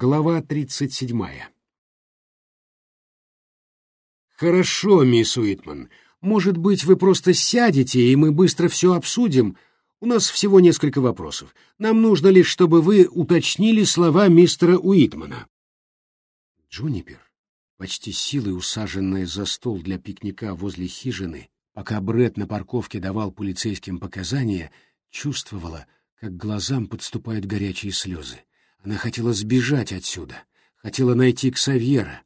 Глава тридцать седьмая. «Хорошо, мисс Уитман. Может быть, вы просто сядете, и мы быстро все обсудим? У нас всего несколько вопросов. Нам нужно лишь, чтобы вы уточнили слова мистера Уитмана». Джунипер, почти силой усаженная за стол для пикника возле хижины, пока Бред на парковке давал полицейским показания, чувствовала, как глазам подступают горячие слезы. Она хотела сбежать отсюда, хотела найти Ксавьера.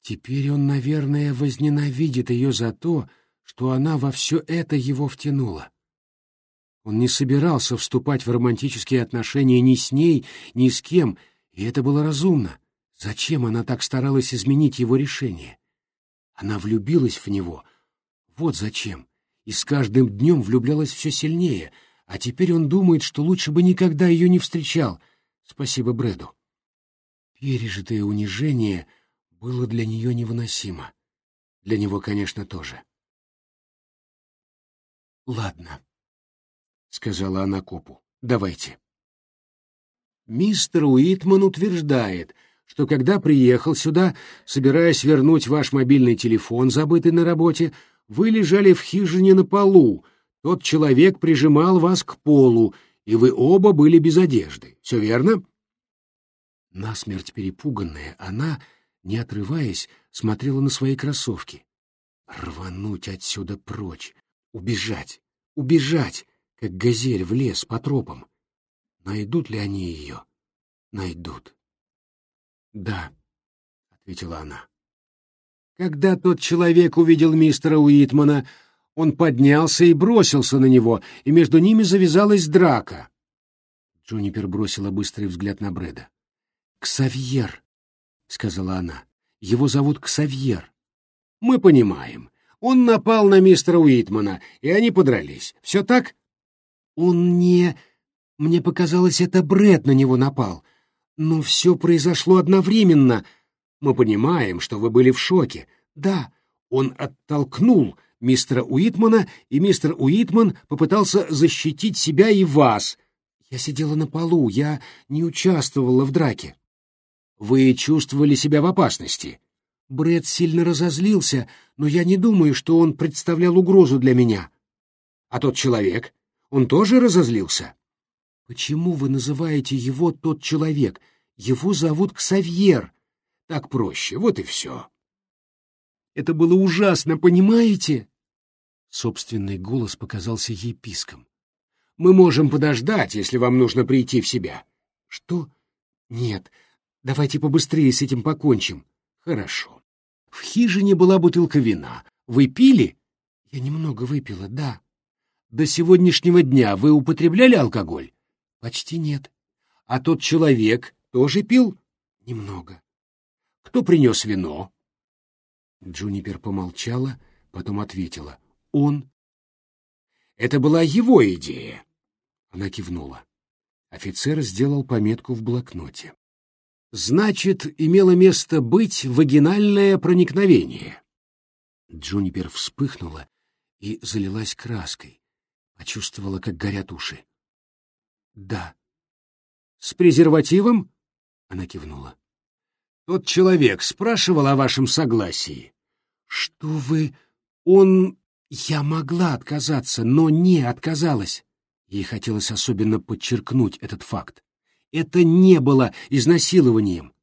Теперь он, наверное, возненавидит ее за то, что она во все это его втянула. Он не собирался вступать в романтические отношения ни с ней, ни с кем, и это было разумно. Зачем она так старалась изменить его решение? Она влюбилась в него. Вот зачем. И с каждым днем влюблялась все сильнее, а теперь он думает, что лучше бы никогда ее не встречал — Спасибо Брэду. Пережитое унижение было для нее невыносимо. Для него, конечно, тоже. «Ладно», — сказала она копу, — «давайте». Мистер Уитман утверждает, что когда приехал сюда, собираясь вернуть ваш мобильный телефон, забытый на работе, вы лежали в хижине на полу, тот человек прижимал вас к полу, и вы оба были без одежды. Все верно? Насмерть перепуганная, она, не отрываясь, смотрела на свои кроссовки. Рвануть отсюда прочь, убежать, убежать, как газель в лес по тропам. Найдут ли они ее? Найдут. Да, — ответила она. Когда тот человек увидел мистера Уитмана, он поднялся и бросился на него, и между ними завязалась драка. Джунипер бросила быстрый взгляд на Брэда. «Ксавьер», — сказала она. «Его зовут Ксавьер». «Мы понимаем. Он напал на мистера Уитмана, и они подрались. Все так?» «Он не...» Мне показалось, это Брэд на него напал. Но все произошло одновременно. Мы понимаем, что вы были в шоке. Да, он оттолкнул мистера Уитмана, и мистер Уитман попытался защитить себя и вас. Я сидела на полу, я не участвовала в драке. Вы чувствовали себя в опасности. Бред сильно разозлился, но я не думаю, что он представлял угрозу для меня. А тот человек, он тоже разозлился? Почему вы называете его тот человек? Его зовут Ксавьер. Так проще, вот и все. Это было ужасно, понимаете? Собственный голос показался ей писком. Мы можем подождать, если вам нужно прийти в себя. Что? Нет, давайте побыстрее с этим покончим. Хорошо. В хижине была бутылка вина. Вы пили? Я немного выпила, да. До сегодняшнего дня вы употребляли алкоголь? Почти нет. А тот человек тоже пил? Немного. Кто принес вино? Джунипер помолчала, потом ответила. Он. Это была его идея. Она кивнула. Офицер сделал пометку в блокноте. Значит, имело место быть вагинальное проникновение. Джунипер вспыхнула и залилась краской. Почувствовала, как горят уши. Да. С презервативом? Она кивнула. Тот человек спрашивал о вашем согласии. Что вы... Он... Я могла отказаться, но не отказалась. Ей хотелось особенно подчеркнуть этот факт. Это не было изнасилованием.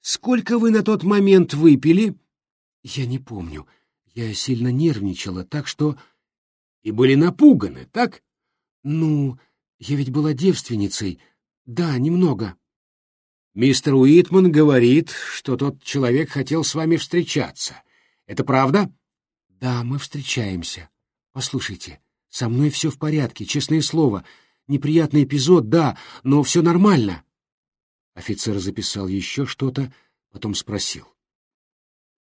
«Сколько вы на тот момент выпили?» «Я не помню. Я сильно нервничала, так что...» «И были напуганы, так?» «Ну, я ведь была девственницей. Да, немного». «Мистер Уитман говорит, что тот человек хотел с вами встречаться. Это правда?» Да, мы встречаемся. Послушайте, со мной все в порядке, честное слово. Неприятный эпизод, да, но все нормально. Офицер записал еще что-то, потом спросил.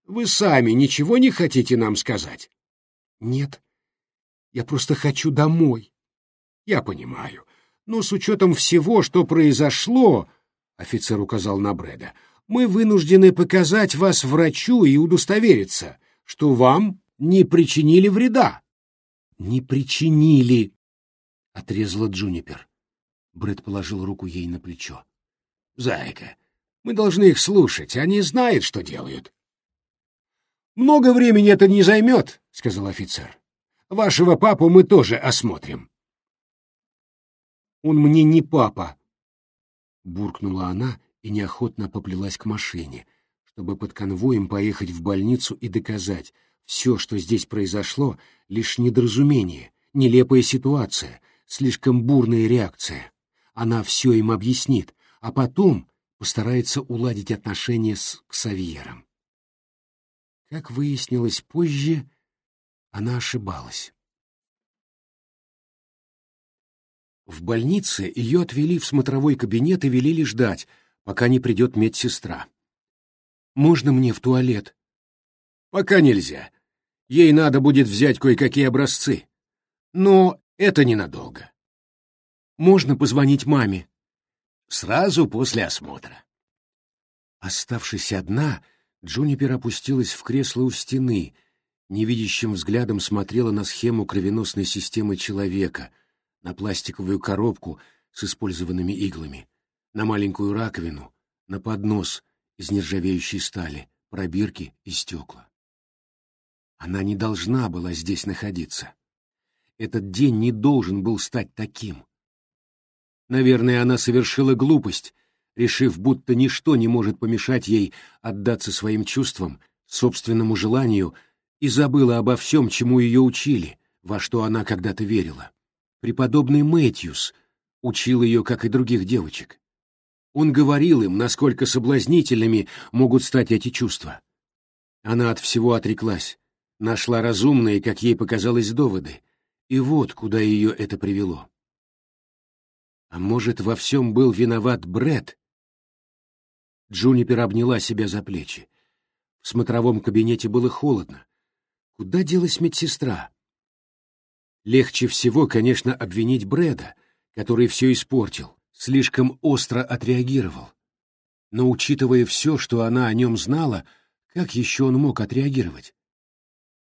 Вы сами ничего не хотите нам сказать? Нет. Я просто хочу домой. Я понимаю. Но с учетом всего, что произошло, офицер указал на Брэда, мы вынуждены показать вас врачу и удостовериться, что вам не причинили вреда. Не причинили, отрезала Джунипер. Брэд положил руку ей на плечо. Зайка, мы должны их слушать, они знают, что делают. Много времени это не займет, сказал офицер. Вашего папу мы тоже осмотрим. Он мне не папа, буркнула она и неохотно поплелась к машине, чтобы под конвоем поехать в больницу и доказать, все, что здесь произошло, лишь недоразумение, нелепая ситуация, слишком бурная реакция. Она все им объяснит, а потом постарается уладить отношения с Ксавьером. Как выяснилось позже, она ошибалась. В больнице ее отвели в смотровой кабинет и велели ждать, пока не придет медсестра. «Можно мне в туалет?» «Пока нельзя. Ей надо будет взять кое-какие образцы. Но это ненадолго. Можно позвонить маме?» «Сразу после осмотра». Оставшись одна, Джунипер опустилась в кресло у стены, невидящим взглядом смотрела на схему кровеносной системы человека, на пластиковую коробку с использованными иглами, на маленькую раковину, на поднос из нержавеющей стали, пробирки и стекла. Она не должна была здесь находиться. Этот день не должен был стать таким. Наверное, она совершила глупость, решив, будто ничто не может помешать ей отдаться своим чувствам, собственному желанию, и забыла обо всем, чему ее учили, во что она когда-то верила. Преподобный Мэтьюс учил ее, как и других девочек. Он говорил им, насколько соблазнительными могут стать эти чувства. Она от всего отреклась, нашла разумные, как ей показалось, доводы, и вот куда ее это привело. А может, во всем был виноват Бред, Джунипер обняла себя за плечи. В смотровом кабинете было холодно. Куда делась медсестра? Легче всего, конечно, обвинить Брэда, который все испортил, слишком остро отреагировал. Но учитывая все, что она о нем знала, как еще он мог отреагировать?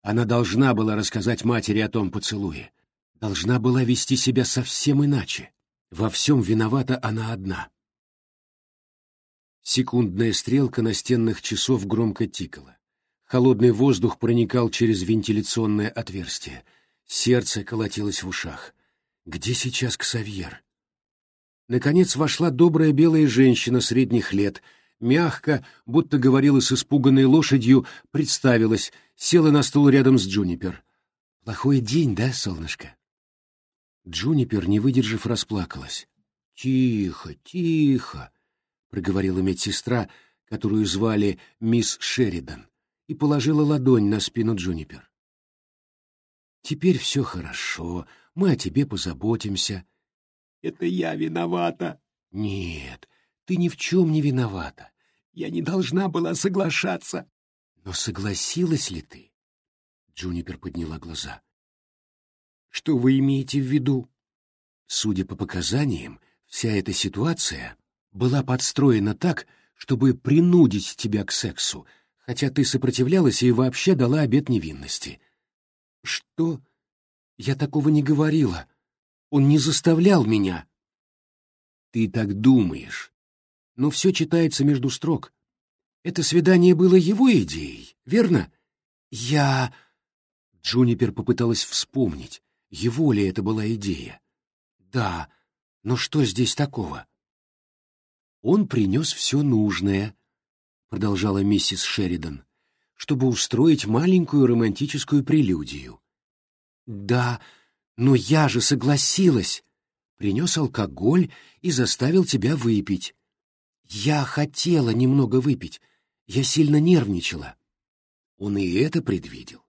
Она должна была рассказать матери о том поцелуе. Должна была вести себя совсем иначе. Во всем виновата она одна. Секундная стрелка настенных часов громко тикала. Холодный воздух проникал через вентиляционное отверстие. Сердце колотилось в ушах. Где сейчас Ксавьер? Наконец вошла добрая белая женщина средних лет, мягко, будто говорила с испуганной лошадью, представилась, села на стул рядом с Джунипер. «Плохой день, да, солнышко?» Джунипер, не выдержав, расплакалась. «Тихо, тихо!» — проговорила медсестра, которую звали мисс Шеридан, и положила ладонь на спину Джунипер. «Теперь все хорошо, мы о тебе позаботимся». «Это я виновата». «Нет, ты ни в чем не виновата. Я не должна была соглашаться». «Но согласилась ли ты?» Джунипер подняла глаза. «Что вы имеете в виду?» Судя по показаниям, вся эта ситуация была подстроена так, чтобы принудить тебя к сексу, хотя ты сопротивлялась и вообще дала обет невинности. Что? Я такого не говорила. Он не заставлял меня. Ты так думаешь. Но все читается между строк. Это свидание было его идеей, верно? Я... Джунипер попыталась вспомнить, его ли это была идея. Да, но что здесь такого? Он принес все нужное, — продолжала миссис Шеридан, — чтобы устроить маленькую романтическую прелюдию. Да, но я же согласилась. Принес алкоголь и заставил тебя выпить. Я хотела немного выпить, я сильно нервничала. Он и это предвидел.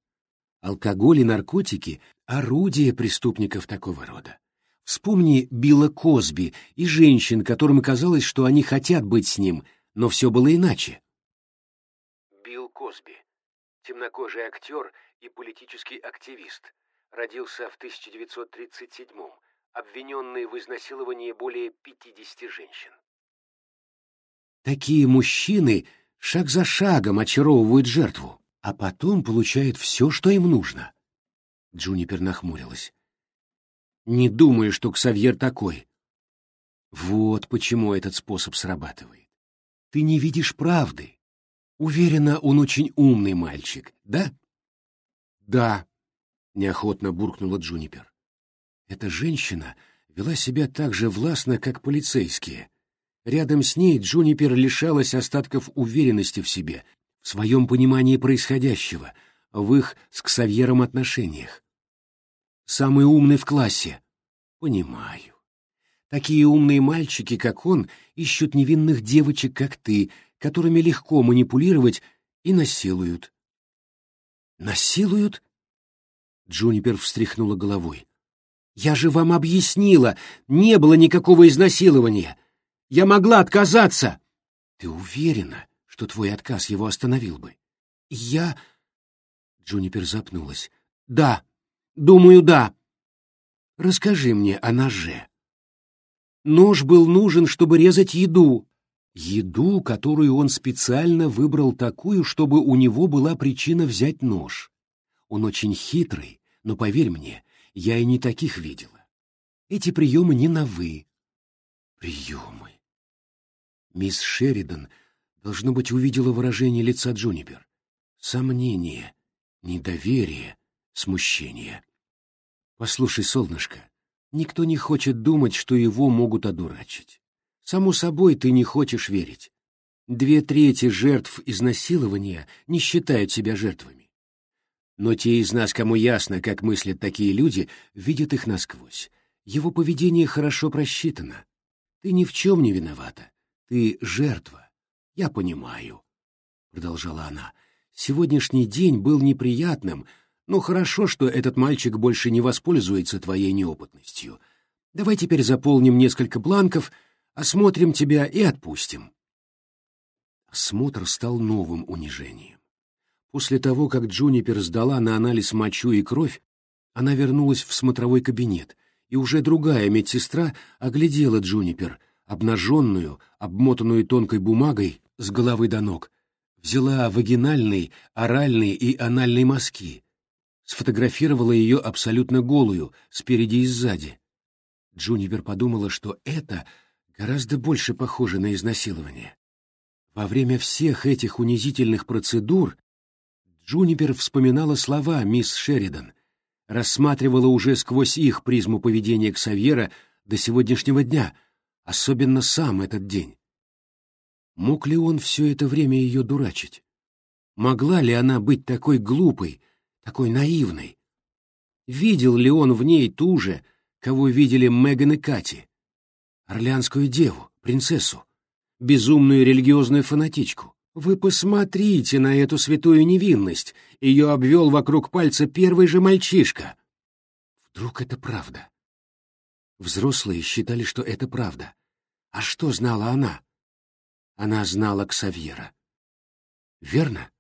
Алкоголь и наркотики — орудие преступников такого рода. Вспомни Билла Косби и женщин, которым казалось, что они хотят быть с ним, но все было иначе. Билл Косби, темнокожий актер и политический активист, родился в 1937-м, обвиненный в изнасиловании более 50 женщин. Такие мужчины шаг за шагом очаровывают жертву, а потом получают все, что им нужно. Джунипер нахмурилась. Не думаю, что Ксавьер такой. Вот почему этот способ срабатывает. Ты не видишь правды. Уверена, он очень умный мальчик, да? Да, неохотно буркнула Джунипер. Эта женщина вела себя так же властно, как полицейские. Рядом с ней Джунипер лишалась остатков уверенности в себе, в своем понимании происходящего, в их с Ксавьером отношениях. Самый умный в классе. Понимаю. Такие умные мальчики, как он, ищут невинных девочек, как ты, которыми легко манипулировать и насилуют. Насилуют? Джунипер встряхнула головой. Я же вам объяснила, не было никакого изнасилования. Я могла отказаться. Ты уверена, что твой отказ его остановил бы? Я... Джунипер запнулась. Да, думаю, да. Расскажи мне о ноже. Нож был нужен, чтобы резать еду. Еду, которую он специально выбрал такую, чтобы у него была причина взять нож. Он очень хитрый, но поверь мне, я и не таких видела. Эти приемы не на «вы». Приемы. Мисс Шеридан, должно быть, увидела выражение лица Джунипер. Сомнение, недоверие, смущение. Послушай, солнышко, Никто не хочет думать, что его могут одурачить. Само собой, ты не хочешь верить. Две трети жертв изнасилования не считают себя жертвами. Но те из нас, кому ясно, как мыслят такие люди, видят их насквозь. Его поведение хорошо просчитано. Ты ни в чем не виновата. Ты жертва. Я понимаю, — продолжала она. Сегодняшний день был неприятным, ну, хорошо, что этот мальчик больше не воспользуется твоей неопытностью. Давай теперь заполним несколько бланков, осмотрим тебя и отпустим. Осмотр стал новым унижением. После того, как Джунипер сдала на анализ мочу и кровь, она вернулась в смотровой кабинет, и уже другая медсестра оглядела Джунипер, обнаженную, обмотанную тонкой бумагой с головы до ног, взяла вагинальный, оральный и анальный мазки, сфотографировала ее абсолютно голую, спереди и сзади. Джунипер подумала, что это гораздо больше похоже на изнасилование. Во время всех этих унизительных процедур Джунипер вспоминала слова мисс Шеридан, рассматривала уже сквозь их призму поведения Ксавьера до сегодняшнего дня, особенно сам этот день. Мог ли он все это время ее дурачить? Могла ли она быть такой глупой, такой наивной. Видел ли он в ней ту же, кого видели Меган и Кати? Орлеанскую деву, принцессу, безумную религиозную фанатичку. Вы посмотрите на эту святую невинность. Ее обвел вокруг пальца первый же мальчишка. Вдруг это правда? Взрослые считали, что это правда. А что знала она? Она знала Ксавьера. Верно?